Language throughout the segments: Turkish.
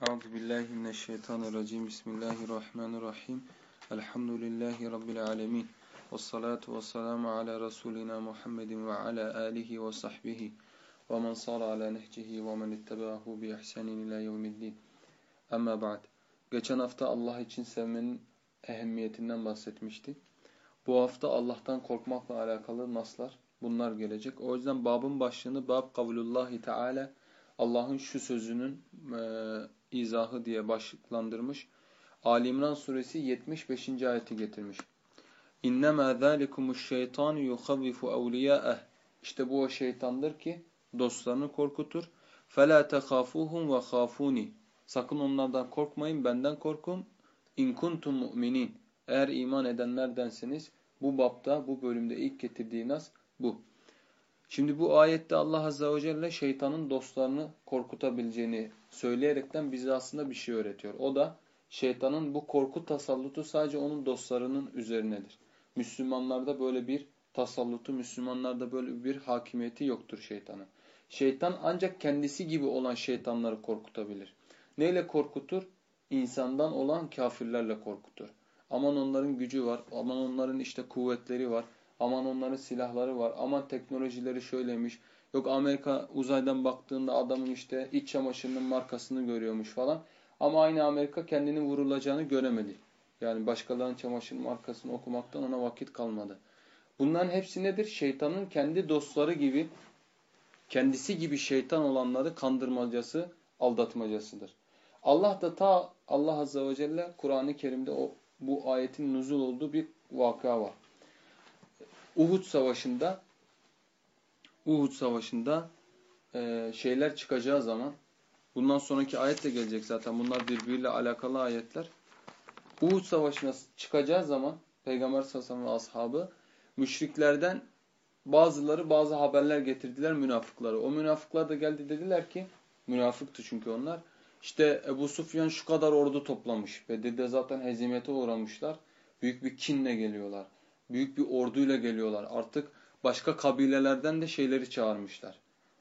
Euzu billahi mineşşeytanirracim. Bismillahirrahmanirrahim. Elhamdülillahi rabbil alamin. Ves salatu vesselamu ala rasulina Muhammedin ve ala alihi ve sahbihi ve men sara ala nehcihi ve men ittabahu bi ihsanin ila yevmiddin. Amma ba'd. Geçen hafta Allah için sevmenin ehemmiyetinden bahsetmiştik. Bu hafta Allah'tan korkmakla alakalı naslar bunlar gelecek. O yüzden babın başlığını bab kavlullahi teala Allah'ın şu sözünün e, izahı diye başlıklandırmış. Ali İmran suresi 75. ayeti getirmiş. İnnemâ zâlikumuş şeytanu yuhavvifu evliyâeh. İşte bu o şeytandır ki dostlarını korkutur. فَلَا تَخَافُوهُمْ وَخَافُونِ Sakın onlardan korkmayın, benden korkun. İn kuntum mu'minin. Eğer iman edenlerdenseniz bu bapta, bu bölümde ilk getirdiği nas bu. Şimdi bu ayette Allah Azze ve Celle şeytanın dostlarını korkutabileceğini söyleyerekten bize aslında bir şey öğretiyor. O da şeytanın bu korku tasallutu sadece onun dostlarının üzerinedir. Müslümanlarda böyle bir tasallutu, Müslümanlarda böyle bir hakimiyeti yoktur şeytanın. Şeytan ancak kendisi gibi olan şeytanları korkutabilir. Neyle korkutur? İnsandan olan kafirlerle korkutur. Aman onların gücü var, aman onların işte kuvvetleri var, aman onların silahları var, aman teknolojileri şöyleymiş. Yok Amerika uzaydan baktığında adamın işte iç çamaşırının markasını görüyormuş falan. Ama aynı Amerika kendinin vurulacağını göremedi. Yani başkalarının çamaşır markasını okumaktan ona vakit kalmadı. Bunların hepsi nedir? Şeytanın kendi dostları gibi, kendisi gibi şeytan olanları kandırmacası, aldatmacasıdır. Allah da ta Allah Azze ve Celle Kur'an-ı Kerim'de o, bu ayetin nuzul olduğu bir vaka var. Uhud Savaşı'nda Uhud Savaşı'nda e, şeyler çıkacağı zaman bundan sonraki ayet de gelecek zaten. Bunlar birbiriyle alakalı ayetler. Uhud Savaşı'na çıkacağı zaman Peygamber sallallahu ve ashabı müşriklerden bazıları bazı haberler getirdiler münafıkları. O münafıklar da geldi dediler ki münafıktı çünkü onlar. İşte Ebu Sufyan şu kadar ordu toplamış. Bedir'de zaten hezimete uğramışlar. Büyük bir kinle geliyorlar. Büyük bir orduyla geliyorlar. Artık başka kabilelerden de şeyleri çağırmışlar.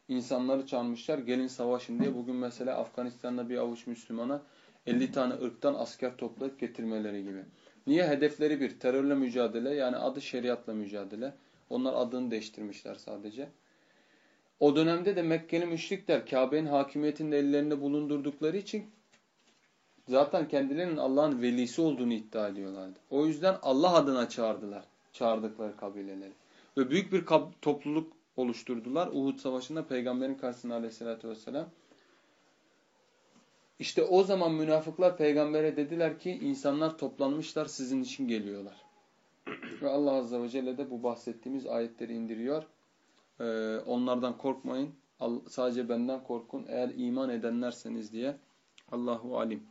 İnsanları çağırmışlar. Gelin savaşın diye. Bugün mesela Afganistan'da bir avuç Müslümana 50 tane ırktan asker toplayıp getirmeleri gibi. Niye? Hedefleri bir. Terörle mücadele yani adı şeriatla mücadele. Onlar adını değiştirmişler sadece. O dönemde de Mekkeli müşrikler Kabe'nin hakimiyetinde ellerinde bulundurdukları için zaten kendilerinin Allah'ın velisi olduğunu iddia ediyorlardı. O yüzden Allah adına çağırdılar. Çağırdıkları kabileleri. Ve büyük bir topluluk oluşturdular. Uhud Savaşı'nda peygamberin karşısında aleyhissalatü vesselam. İşte o zaman münafıklar peygambere dediler ki insanlar toplanmışlar sizin için geliyorlar. Ve Allah Azze ve Celle de bu bahsettiğimiz ayetleri indiriyor. Ee, onlardan korkmayın. Sadece benden korkun. Eğer iman edenlerseniz diye. Allahu alim.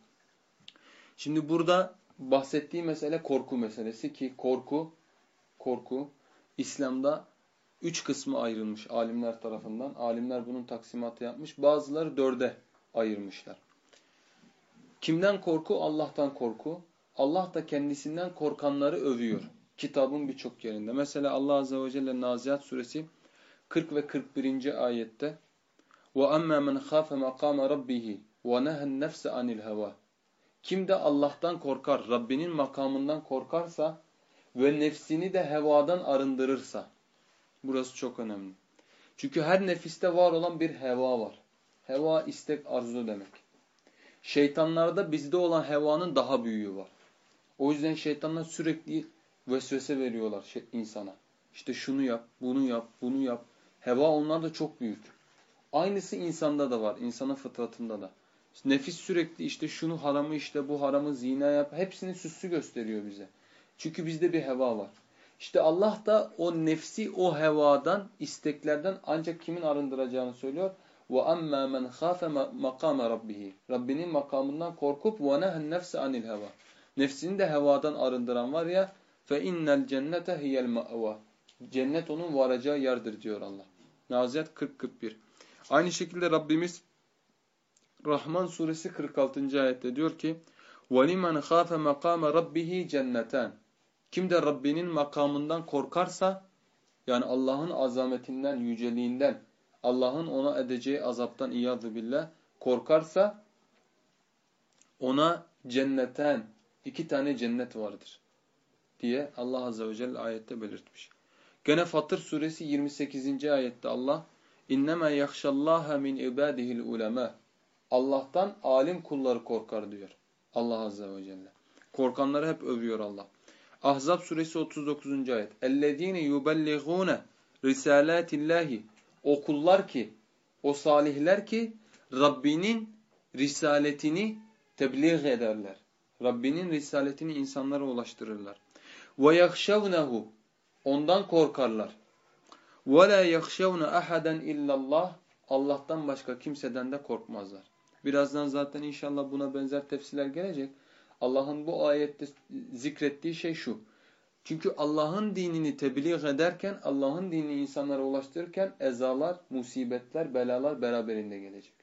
Şimdi burada bahsettiği mesele korku meselesi ki korku korku İslam'da üç kısmı ayrılmış alimler tarafından. Alimler bunun taksimatı yapmış. Bazıları dörde ayırmışlar. Kimden korku? Allah'tan korku. Allah da kendisinden korkanları övüyor. Kitabın birçok yerinde. Mesela Allah Azze ve Celle Nazihat suresi 40 ve 41. ayette وَأَمَّا مَنْ خَافَ مَقَامَ رَبِّهِ وَنَهَا النَّفْسَ عَنِ الْهَوَى Kim de Allah'tan korkar, Rabbinin makamından korkarsa ve nefsini de hevadan arındırırsa. Burası çok önemli. Çünkü her nefiste var olan bir heva var. Heva istek arzu demek. Şeytanlarda bizde olan hevanın daha büyüğü var. O yüzden şeytanlar sürekli vesvese veriyorlar şey, insana. İşte şunu yap, bunu yap, bunu yap. Heva onlarda çok büyük. Aynısı insanda da var, insanın fıtratında da. Nefis sürekli işte şunu haramı işte bu haramı zina yap. Hepsini süslü gösteriyor bize. Çünkü bizde bir heva var. İşte Allah da o nefsi o hevadan, isteklerden ancak kimin arındıracağını söylüyor. Ve amma men khafe makame rabbihi. Rabbinin makamından korkup ve nehen nefse anil heva. Nefsini de hevadan arındıran var ya fe innel cennete hiyel ma'va. Cennet onun varacağı yerdir diyor Allah. Naziyat 40-41. Aynı şekilde Rabbimiz Rahman suresi 46. ayette diyor ki وَلِمَنْ خَافَ مَقَامَ رَبِّهِ cenneten. kim de Rabbinin makamından korkarsa yani Allah'ın azametinden, yüceliğinden, Allah'ın ona edeceği azaptan iyadu billah korkarsa ona cenneten iki tane cennet vardır diye Allah azze ve celle ayette belirtmiş. Gene Fatır suresi 28. ayette Allah İnnemâ yakşallâhe min ibâdihil ulemâ Allah'tan alim kulları korkar diyor. Allah azze ve celle. Korkanları hep övüyor Allah. Ahzab suresi 39. ayet. Ellezine yubelligune risalatillahi. O kullar ki, o salihler ki Rabbinin risaletini tebliğ ederler. Rabbinin risaletini insanlara ulaştırırlar. Ve yahşavnehu. Ondan korkarlar. Ve la yahşavne ahaden illallah. Allah'tan başka kimseden de korkmazlar. Birazdan zaten inşallah buna benzer tefsirler gelecek. Allah'ın bu ayette zikrettiği şey şu. Çünkü Allah'ın dinini tebliğ ederken, Allah'ın dinini insanlara ulaştırırken ezalar, musibetler, belalar beraberinde gelecek.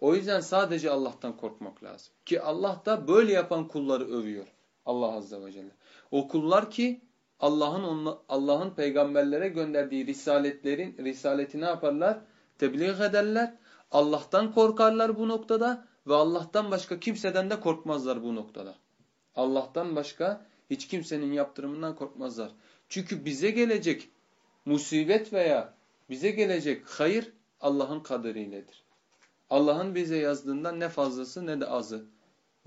O yüzden sadece Allah'tan korkmak lazım. Ki Allah da böyle yapan kulları övüyor. Allah Azze ve Celle. O kullar ki Allah'ın Allah'ın peygamberlere gönderdiği risaletlerin risaleti ne yaparlar? Tebliğ ederler. Allah'tan korkarlar bu noktada ve Allah'tan başka kimseden de korkmazlar bu noktada. Allah'tan başka hiç kimsenin yaptırımından korkmazlar. Çünkü bize gelecek musibet veya bize gelecek hayır Allah'ın kaderiyledir. Allah'ın bize yazdığından ne fazlası ne de azı.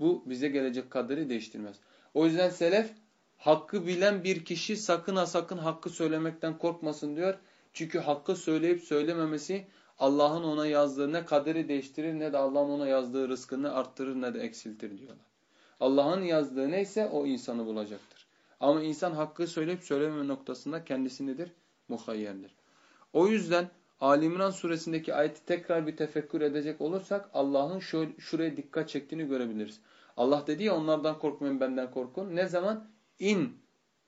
Bu bize gelecek kaderi değiştirmez. O yüzden selef hakkı bilen bir kişi sakın ha sakın hakkı söylemekten korkmasın diyor. Çünkü hakkı söyleyip söylememesi Allah'ın ona yazdığı ne kaderi değiştirir ne de Allah'ın ona yazdığı rızkını arttırır ne de eksiltir diyorlar. Allah'ın yazdığı neyse o insanı bulacaktır. Ama insan hakkı söyleyip söylememe noktasında kendisi nedir? Muhayyerdir. O yüzden Alimran suresindeki ayeti tekrar bir tefekkür edecek olursak Allah'ın şuraya dikkat çektiğini görebiliriz. Allah dedi ya onlardan korkmayın benden korkun. Ne zaman? İn.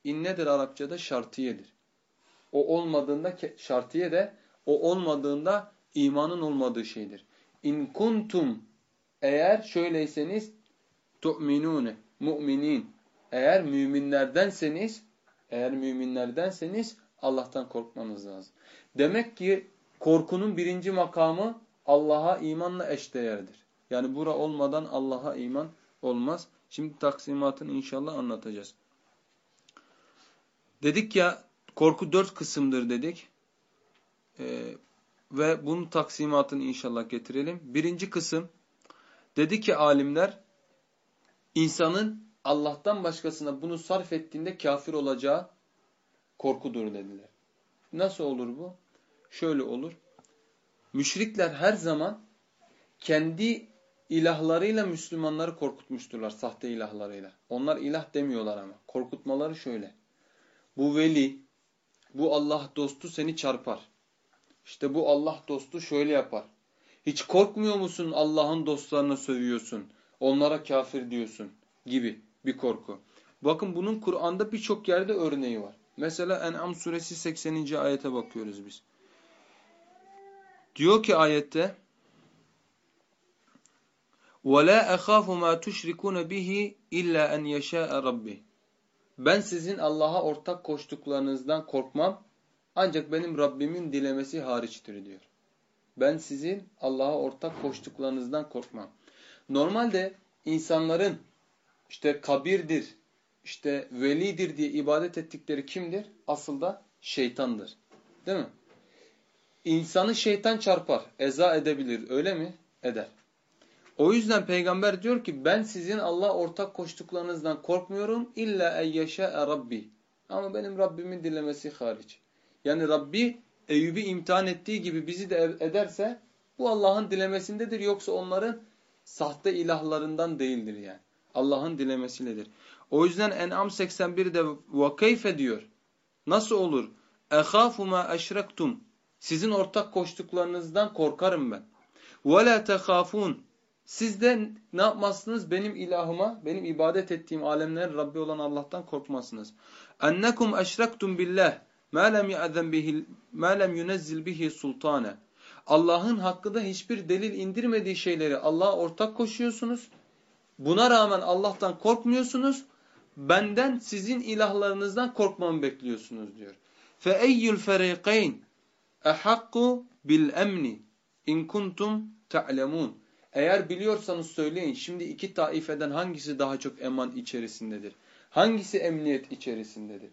İn nedir Arapçada? Şartiyedir. O olmadığında şartiye de o olmadığında imanın olmadığı şeydir. İn kuntum eğer şöyleyseniz tu'minune mu'minin eğer müminlerdenseniz eğer müminlerdenseniz Allah'tan korkmanız lazım. Demek ki korkunun birinci makamı Allah'a imanla eşdeğerdir. Yani bura olmadan Allah'a iman olmaz. Şimdi taksimatını inşallah anlatacağız. Dedik ya korku dört kısımdır dedik. Ve bunun taksimatını inşallah getirelim. Birinci kısım dedi ki alimler insanın Allah'tan başkasına bunu sarf ettiğinde kafir olacağı korkudur dediler. Nasıl olur bu? Şöyle olur. Müşrikler her zaman kendi ilahlarıyla Müslümanları korkutmuşturlar sahte ilahlarıyla. Onlar ilah demiyorlar ama. Korkutmaları şöyle. Bu veli, bu Allah dostu seni çarpar. İşte bu Allah dostu şöyle yapar. Hiç korkmuyor musun Allah'ın dostlarına sövüyorsun, onlara kafir diyorsun gibi bir korku. Bakın bunun Kur'an'da birçok yerde örneği var. Mesela En'am suresi 80. ayete bakıyoruz biz. Diyor ki ayette وَلَا أَخَافُ مَا تُشْرِكُونَ بِهِ اِلَّا اَنْ يَشَاءَ رَبِّهِ Ben sizin Allah'a ortak koştuklarınızdan korkmam ancak benim Rabbimin dilemesi hariçtir diyor. Ben sizin Allah'a ortak koştuklarınızdan korkmam. Normalde insanların işte kabirdir, işte velidir diye ibadet ettikleri kimdir? Asıl da şeytandır. Değil mi? İnsanı şeytan çarpar, eza edebilir. Öyle mi? Eder. O yüzden peygamber diyor ki ben sizin Allah ortak koştuklarınızdan korkmuyorum. İlla eyyeşâ'e Rabbi. Ama benim Rabbimin dilemesi hariç. Yani Rabbi Eyüp'ü imtihan ettiği gibi bizi de ederse bu Allah'ın dilemesindedir yoksa onların sahte ilahlarından değildir yani. Allah'ın dilemesiyledir. O yüzden En'am 81'de vakeyfe diyor. Nasıl olur? Ehafu ma eşrektum. Sizin ortak koştuklarınızdan korkarım ben. Ve la tehafun. Siz de ne yapmazsınız? Benim ilahıma, benim ibadet ettiğim alemlerin Rabbi olan Allah'tan korkmazsınız. Ennekum eşrektum billah. مَا لَمْ يَأْذَنْ بِهِ مَا لَمْ يُنَزِّلْ بِهِ سُلْطَانًا Allah'ın hakkında hiçbir delil indirmediği şeyleri Allah'a ortak koşuyorsunuz. Buna rağmen Allah'tan korkmuyorsunuz. Benden sizin ilahlarınızdan korkmamı bekliyorsunuz diyor. فَاَيُّ الْفَرَيْقَيْنِ اَحَقُّ بِالْاَمْنِ اِنْ كُنْتُمْ تَعْلَمُونَ Eğer biliyorsanız söyleyin şimdi iki taifeden hangisi daha çok eman içerisindedir? Hangisi emniyet içerisindedir?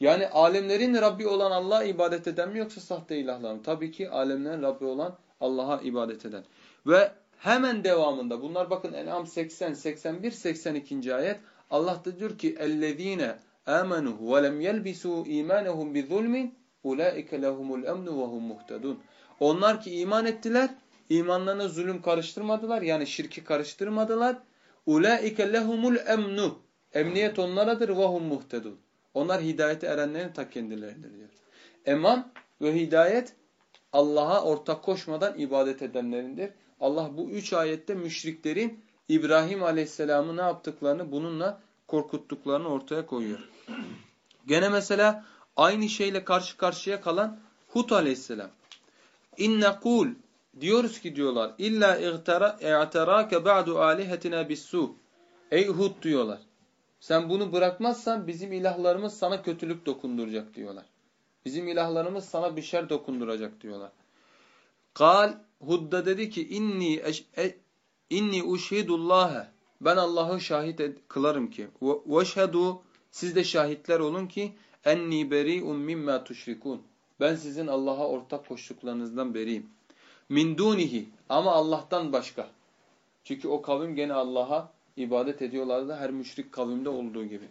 Yani alemlerin Rabbi olan Allah'a ibadet eden mi yoksa sahte ilahlar mı? Tabii ki alemlerin Rabbi olan Allah'a ibadet eden. Ve hemen devamında bunlar bakın En'am 80, 81, 82. ayet Allah da diyor ki اَلَّذ۪ينَ آمَنُوا وَلَمْ يَلْبِسُوا اِيمَانَهُمْ بِظُلْمٍ اُولَٰئِكَ لَهُمُ الْاَمْنُ وَهُمْ مُهْتَدُونَ Onlar ki iman ettiler, imanlarına zulüm karıştırmadılar yani şirki karıştırmadılar. اُولَٰئِكَ لَهُمُ الْاَمْنُ Emniyet onlaradır وَهُمْ muhtedun. onlar hidayete erenlerin ta kendileridir diyor. Eman ve hidayet Allah'a ortak koşmadan ibadet edenlerindir. Allah bu üç ayette müşriklerin İbrahim Aleyhisselam'ı ne yaptıklarını bununla korkuttuklarını ortaya koyuyor. Gene mesela aynı şeyle karşı karşıya kalan Hud Aleyhisselam. İnne kul diyoruz ki diyorlar illa i'terake ba'du alihetina bis-su. Ey Hud diyorlar. Sen bunu bırakmazsan bizim ilahlarımız sana kötülük dokunduracak diyorlar. Bizim ilahlarımız sana bir şer dokunduracak diyorlar. Kal Hudda dedi ki inni e, inni uşhidullaha ben Allah'ı şahit kılarım ki veşhedu siz de şahitler olun ki enni beri'un mimma tuşrikun. Ben sizin Allah'a ortak koştuklarınızdan beriyim. Min dunihi ama Allah'tan başka. Çünkü o kavim gene Allah'a ibadet ediyorlardı her müşrik kavimde olduğu gibi.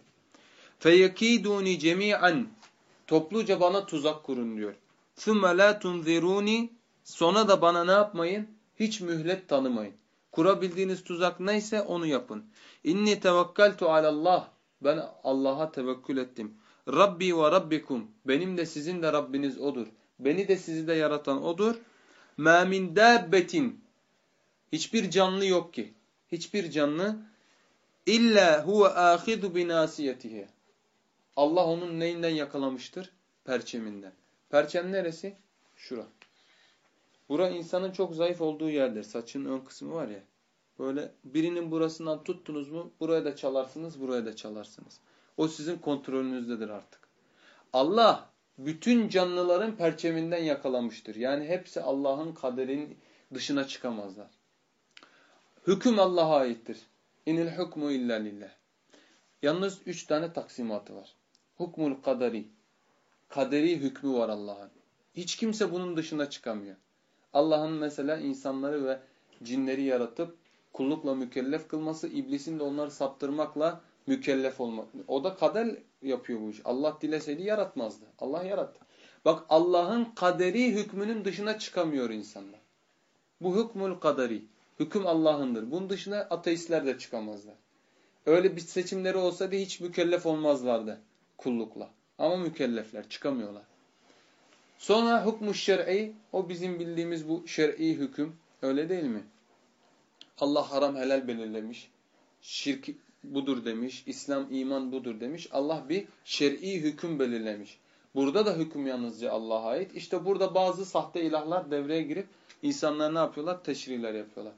Feyekiduni cemi'an topluca bana tuzak kurun diyor. Thumma la tunziruni sonra da bana ne yapmayın? Hiç mühlet tanımayın. Kurabildiğiniz tuzak neyse onu yapın. İnni tevekkaltu alallah. Ben Allah'a tevekkül ettim. Rabbi ve Rabbikum. Benim de sizin de Rabbiniz odur. Beni de sizi de yaratan odur. Ma min dabbetin. Hiçbir canlı yok ki. Hiçbir canlı illa huve ahidu binasiyetihi. Allah onun neyinden yakalamıştır? Perçeminden. Perçem neresi? Şura. Bura insanın çok zayıf olduğu yerdir. Saçın ön kısmı var ya. Böyle birinin burasından tuttunuz mu buraya da çalarsınız, buraya da çalarsınız. O sizin kontrolünüzdedir artık. Allah bütün canlıların perçeminden yakalamıştır. Yani hepsi Allah'ın kaderin dışına çıkamazlar. Hüküm Allah'a aittir. İnil hukmu illa lillah. Yalnız üç tane taksimatı var. Hukmul kaderi. Kaderi hükmü var Allah'ın. Hiç kimse bunun dışına çıkamıyor. Allah'ın mesela insanları ve cinleri yaratıp kullukla mükellef kılması, iblisin de onları saptırmakla mükellef olmak. O da kader yapıyor bu iş. Allah dileseydi yaratmazdı. Allah yarattı. Bak Allah'ın kaderi hükmünün dışına çıkamıyor insanlar. Bu hükmül kaderi. Hüküm Allah'ındır. Bunun dışına ateistler de çıkamazlar. Öyle bir seçimleri olsaydı hiç mükellef olmazlardı kullukla. Ama mükellefler çıkamıyorlar. Sonra hukmu şer'i o bizim bildiğimiz bu şer'i hüküm. Öyle değil mi? Allah haram helal belirlemiş. Şirk budur demiş. İslam iman budur demiş. Allah bir şer'i hüküm belirlemiş. Burada da hüküm yalnızca Allah'a ait. İşte burada bazı sahte ilahlar devreye girip insanlar ne yapıyorlar? Teşriler yapıyorlar.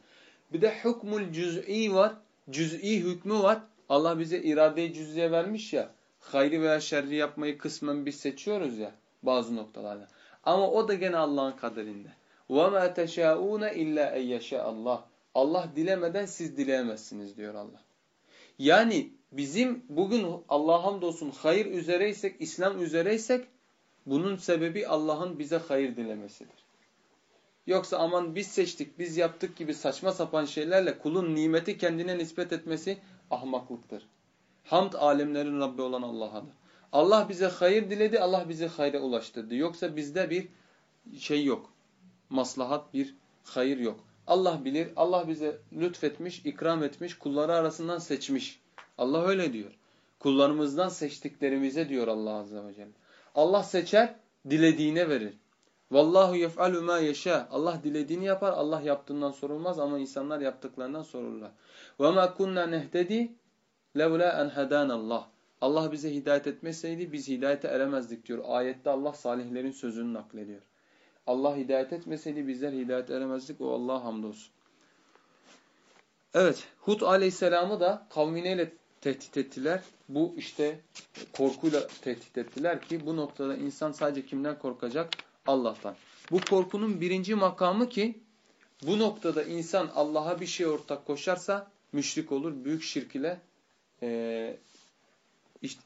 Bir de hukmul cüz'i var. Cüz'i hükmü var. Allah bize irade-i cüz'iye vermiş ya. Hayri veya şerri yapmayı kısmen biz seçiyoruz ya bazı noktalarda. Ama o da gene Allah'ın kaderinde. وَمَا تَشَاءُونَ اِلَّا اَيَّشَاءَ Allah. Allah dilemeden siz dileyemezsiniz diyor Allah. Yani bizim bugün Allah'a hamdolsun hayır üzereysek, İslam üzereysek bunun sebebi Allah'ın bize hayır dilemesidir. Yoksa aman biz seçtik, biz yaptık gibi saçma sapan şeylerle kulun nimeti kendine nispet etmesi ahmaklıktır. Hamd alemlerin Rabbi olan Allah'adır. Allah bize hayır diledi, Allah bizi hayra ulaştırdı. Yoksa bizde bir şey yok. Maslahat, bir hayır yok. Allah bilir, Allah bize lütfetmiş, ikram etmiş, kulları arasından seçmiş. Allah öyle diyor. Kullarımızdan seçtiklerimize diyor Allah Azze ve Celle. Allah seçer, dilediğine verir. Vallahu yef'alu ma yeşâ. Allah dilediğini yapar. Allah yaptığından sorulmaz ama insanlar yaptıklarından sorulurlar. Ve ma kunna nehtedi levla en hedanallah. Allah bize hidayet etmeseydi biz hidayete eremezdik diyor. Ayette Allah salihlerin sözünü naklediyor. Allah hidayet etmeseydi bizler hidayet eremezdik. O Allah'a hamdolsun. Evet, Hud aleyhisselamı da kavmineyle tehdit ettiler. Bu işte korkuyla tehdit ettiler ki bu noktada insan sadece kimden korkacak? Allah'tan. Bu korkunun birinci makamı ki bu noktada insan Allah'a bir şey ortak koşarsa müşrik olur. Büyük şirk ile e,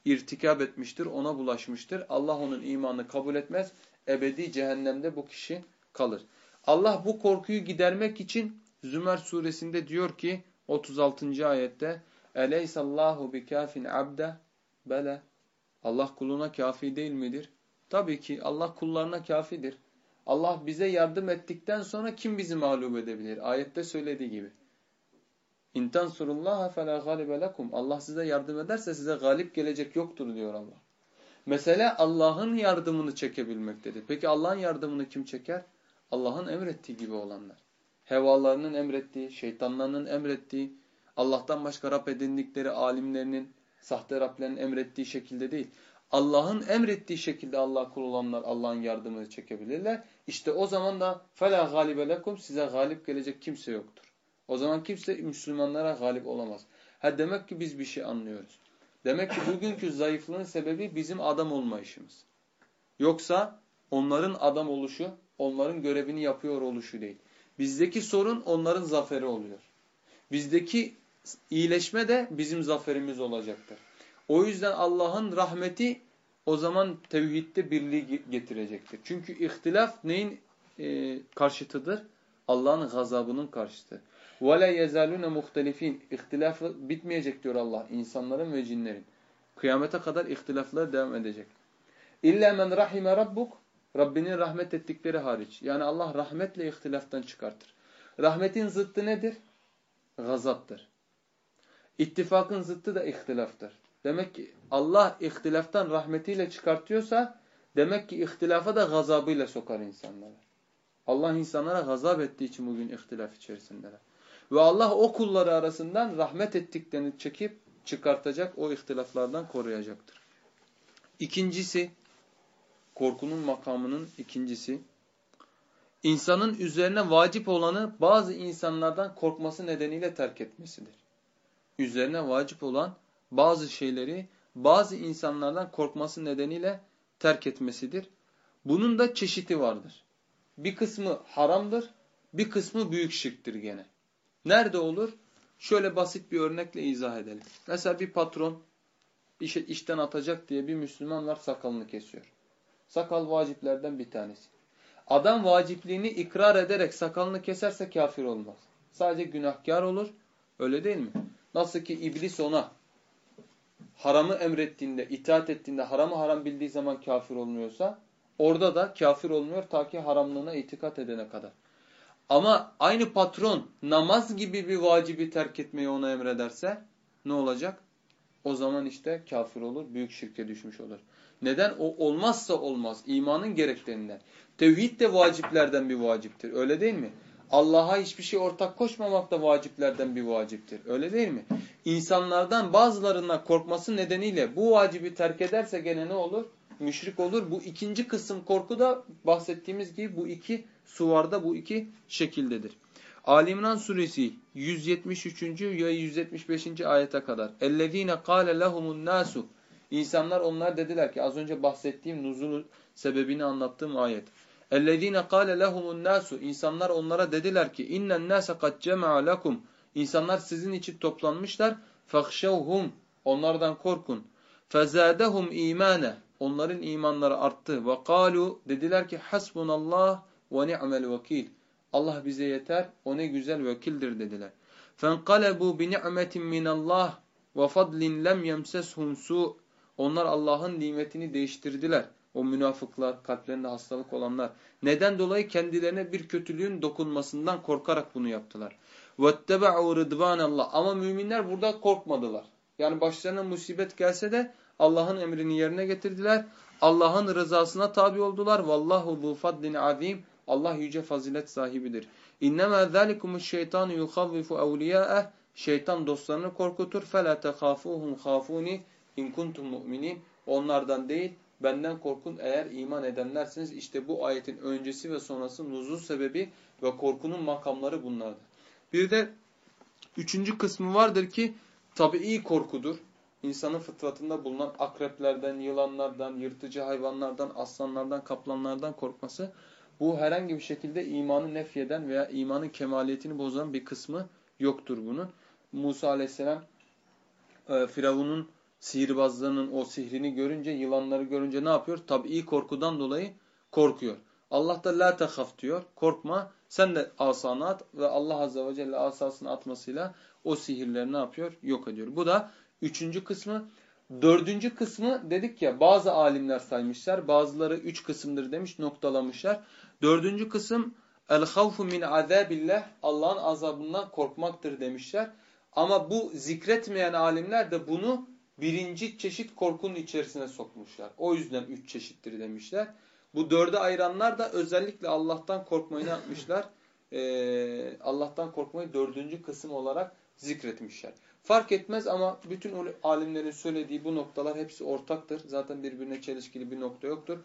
irtikab etmiştir, ona bulaşmıştır. Allah onun imanını kabul etmez. Ebedi cehennemde bu kişi kalır. Allah bu korkuyu gidermek için Zümer suresinde diyor ki 36. ayette Eleysallahu bikafin abde bele Allah kuluna kafi değil midir? Tabii ki Allah kullarına kafidir. Allah bize yardım ettikten sonra kim bizi mağlup edebilir? Ayette söylediği gibi. İntan surullaha fela galibe lekum. Allah size yardım ederse size galip gelecek yoktur diyor Allah. Mesele Allah'ın yardımını çekebilmektedir. Peki Allah'ın yardımını kim çeker? Allah'ın emrettiği gibi olanlar. Hevalarının emrettiği, şeytanlarının emrettiği, Allah'tan başka Rab edindikleri alimlerinin, sahte Rablerinin emrettiği şekilde değil. Allah'ın emrettiği şekilde Allah kul olanlar Allah'ın yardımını çekebilirler. İşte o zaman da fela galibe lekum size galip gelecek kimse yoktur. O zaman kimse Müslümanlara galip olamaz. Ha demek ki biz bir şey anlıyoruz. Demek ki bugünkü zayıflığın sebebi bizim adam olmayışımız. Yoksa onların adam oluşu, onların görevini yapıyor oluşu değil. Bizdeki sorun onların zaferi oluyor. Bizdeki iyileşme de bizim zaferimiz olacaktır. O yüzden Allah'ın rahmeti o zaman tevhidde birliği getirecektir. Çünkü ihtilaf neyin e, karşıtıdır? Allah'ın gazabının karşıtı. وَلَا يَزَالُونَ مُخْتَلِف۪ينَ İhtilaf bitmeyecek diyor Allah insanların ve cinlerin. Kıyamete kadar ihtilaflar devam edecek. İlla men rahime rabbuk Rabbinin rahmet ettikleri hariç. Yani Allah rahmetle ihtilaftan çıkartır. Rahmetin zıttı nedir? Gazaptır. İttifakın zıttı da ihtilaftır. Demek ki Allah ihtilaftan rahmetiyle çıkartıyorsa demek ki ihtilafa da gazabıyla sokar insanları. Allah insanlara gazap ettiği için bugün ihtilaf içerisindeler. Ve Allah o kulları arasından rahmet ettiklerini çekip çıkartacak, o ihtilaflardan koruyacaktır. İkincisi, korkunun makamının ikincisi, insanın üzerine vacip olanı bazı insanlardan korkması nedeniyle terk etmesidir. Üzerine vacip olan bazı şeyleri bazı insanlardan korkması nedeniyle terk etmesidir. Bunun da çeşidi vardır. Bir kısmı haramdır, bir kısmı büyük şirktir gene. Nerede olur? Şöyle basit bir örnekle izah edelim. Mesela bir patron işe, işten atacak diye bir Müslüman var sakalını kesiyor. Sakal vaciplerden bir tanesi. Adam vacipliğini ikrar ederek sakalını keserse kafir olmaz. Sadece günahkar olur. Öyle değil mi? Nasıl ki iblis ona haramı emrettiğinde, itaat ettiğinde, haramı haram bildiği zaman kafir olmuyorsa orada da kafir olmuyor ta ki haramlığına itikat edene kadar. Ama aynı patron namaz gibi bir vacibi terk etmeyi ona emrederse ne olacak? O zaman işte kafir olur, büyük şirke düşmüş olur. Neden? O olmazsa olmaz. İmanın gereklerinden. Tevhid de vaciplerden bir vaciptir. Öyle değil mi? Allah'a hiçbir şey ortak koşmamak da vaciplerden bir vaciptir. Öyle değil mi? İnsanlardan bazılarından korkması nedeniyle bu vacibi terk ederse gene ne olur? Müşrik olur. Bu ikinci kısım korku da bahsettiğimiz gibi bu iki suvarda bu iki şekildedir. Ali İmran suresi 173. ve 175. ayete kadar. اَلَّذ۪ينَ قَالَ لَهُمُ النَّاسُ İnsanlar onlar dediler ki az önce bahsettiğim nuzul sebebini anlattığım ayet. اَلَّذ۪ينَ قَالَ لَهُمُ النَّاسُ İnsanlar onlara dediler ki اِنَّ النَّاسَ قَدْ جَمَعَ لَكُمْ İnsanlar sizin için toplanmışlar. فَخْشَوْهُمْ Onlardan korkun. فَزَادَهُمْ اِيمَانَ Onların imanları arttı. وَقَالُوا Dediler ki hasbunallah ve ni'mel vekil. Allah bize yeter, o ne güzel vekildir dediler. فَانْقَلَبُوا بِنِعْمَةٍ مِّنَ اللّٰهِ وَفَضْلٍ لَمْ يَمْسَسْهُمْ سُوءٍ Onlar Allah'ın nimetini değiştirdiler. O münafıklar, kalplerinde hastalık olanlar. Neden dolayı kendilerine bir kötülüğün dokunmasından korkarak bunu yaptılar. وَاتَّبَعُوا رِضْوَانَ اللّٰهِ Ama müminler burada korkmadılar. Yani başlarına musibet gelse de Allah'ın emrini yerine getirdiler. Allah'ın rızasına tabi oldular. Vallahu zu fadlin azim. Allah yüce fazilet sahibidir. İnnemâ zâlikumuş şeytanu yuhavvifu evliyâeh. Şeytan dostlarını korkutur. فَلَا تَخَافُوهُمْ خَافُونِ اِنْ كُنْتُمْ مُؤْمِنِينَ Onlardan değil, benden korkun eğer iman edenlersiniz. İşte bu ayetin öncesi ve sonrası nuzul sebebi ve korkunun makamları bunlardır. Bir de üçüncü kısmı vardır ki tabii korkudur. İnsanın fıtratında bulunan akreplerden, yılanlardan, yırtıcı hayvanlardan, aslanlardan, kaplanlardan korkması. Bu herhangi bir şekilde imanı nefyeden veya imanın kemaliyetini bozan bir kısmı yoktur bunun. Musa aleyhisselam e, Firavun'un sihirbazlarının o sihrini görünce, yılanları görünce ne yapıyor? Tabii korkudan dolayı korkuyor. Allah da la tehaf diyor. Korkma. Sen de asanı at ve Allah azze ve celle asasını atmasıyla o sihirleri ne yapıyor? Yok ediyor. Bu da üçüncü kısmı. Dördüncü kısmı dedik ya bazı alimler saymışlar. Bazıları üç kısımdır demiş noktalamışlar. Dördüncü kısım el havfu min azabillah Allah'ın azabından korkmaktır demişler. Ama bu zikretmeyen alimler de bunu birinci çeşit korkunun içerisine sokmuşlar. O yüzden üç çeşittir demişler. Bu dörde ayıranlar da özellikle Allah'tan korkmayı ne yapmışlar? Ee, Allah'tan korkmayı dördüncü kısım olarak zikretmişler. Fark etmez ama bütün alimlerin söylediği bu noktalar hepsi ortaktır. Zaten birbirine çelişkili bir nokta yoktur.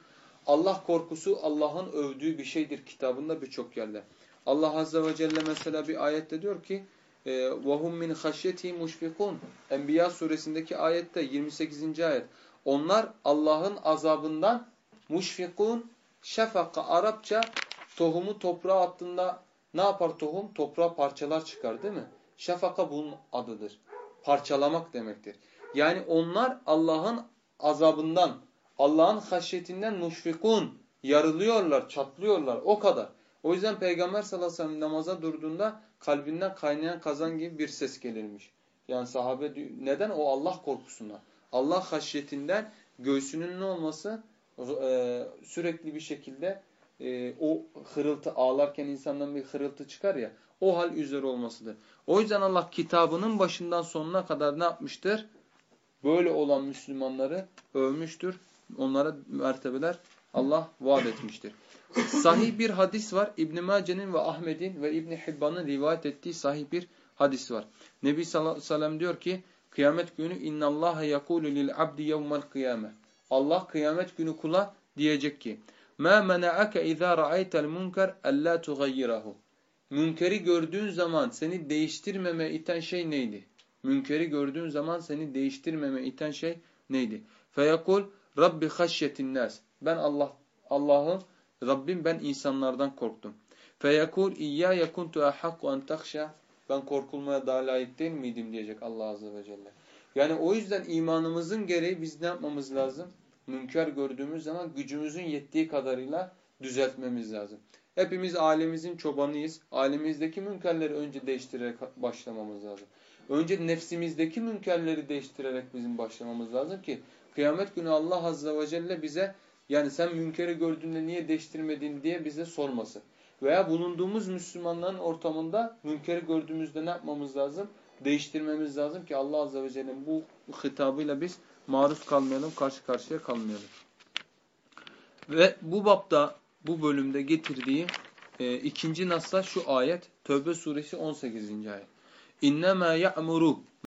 Allah korkusu Allah'ın övdüğü bir şeydir kitabında birçok yerde. Allah Azze ve Celle mesela bir ayette diyor ki وَهُمْ مِنْ خَشْيَتِهِ مُشْفِقُونَ Enbiya suresindeki ayette 28. ayet. Onlar Allah'ın azabından muşfikun şefaka Arapça tohumu toprağa attığında ne yapar tohum? Toprağa parçalar çıkar değil mi? Şefaka bunun adıdır. Parçalamak demektir. Yani onlar Allah'ın azabından, Allah'ın haşyetinden muşfikun yarılıyorlar, çatlıyorlar o kadar. O yüzden Peygamber sallallahu aleyhi ve sellem namaza durduğunda kalbinden kaynayan kazan gibi bir ses gelirmiş. Yani sahabe neden? O Allah korkusundan. Allah haşyetinden göğsünün ne olması? E, sürekli bir şekilde e, o hırıltı ağlarken insandan bir hırıltı çıkar ya o hal üzere olmasıdır. O yüzden Allah kitabının başından sonuna kadar ne yapmıştır? Böyle olan Müslümanları övmüştür. Onlara mertebeler Allah vaat etmiştir. Sahih bir hadis var. İbn Mace'nin ve Ahmet'in ve İbn Hibban'ın rivayet ettiği sahih bir hadis var. Nebi sallallahu aleyhi ve sellem diyor ki kıyamet günü innallaha yekulu lil abdi yevmel kıyame. Allah kıyamet günü kula diyecek ki ma mena'ake iza ra'aytel munker alla tughayyirahu. Münkeri gördüğün zaman seni değiştirmeme iten şey neydi? Münkeri gördüğün zaman seni değiştirmeme iten şey neydi? Feyekul Rabbi haşyetin nas. Ben Allah Allah'ım Rabbim ben insanlardan korktum. Feyekul iyyâye kuntu ahakku en takşa. Ben korkulmaya daha layık değil miydim diyecek Allah azze ve celle. Yani o yüzden imanımızın gereği biz ne yapmamız lazım? Münker gördüğümüz zaman gücümüzün yettiği kadarıyla düzeltmemiz lazım. Hepimiz ailemizin çobanıyız. Ailemizdeki münkerleri önce değiştirerek başlamamız lazım. Önce nefsimizdeki münkerleri değiştirerek bizim başlamamız lazım ki kıyamet günü Allah azze ve celle bize yani sen münkeri gördüğünde niye değiştirmedin diye bize sorması. Veya bulunduğumuz Müslümanların ortamında münkeri gördüğümüzde ne yapmamız lazım? Değiştirmemiz lazım ki Allah azze ve celle'nin bu hitabıyla biz maruz kalmayalım, karşı karşıya kalmayalım. Ve bu bapta, bu bölümde getirdiği e, ikinci nasla şu ayet, Tövbe suresi 18. ayet. İnnemâ ya'muru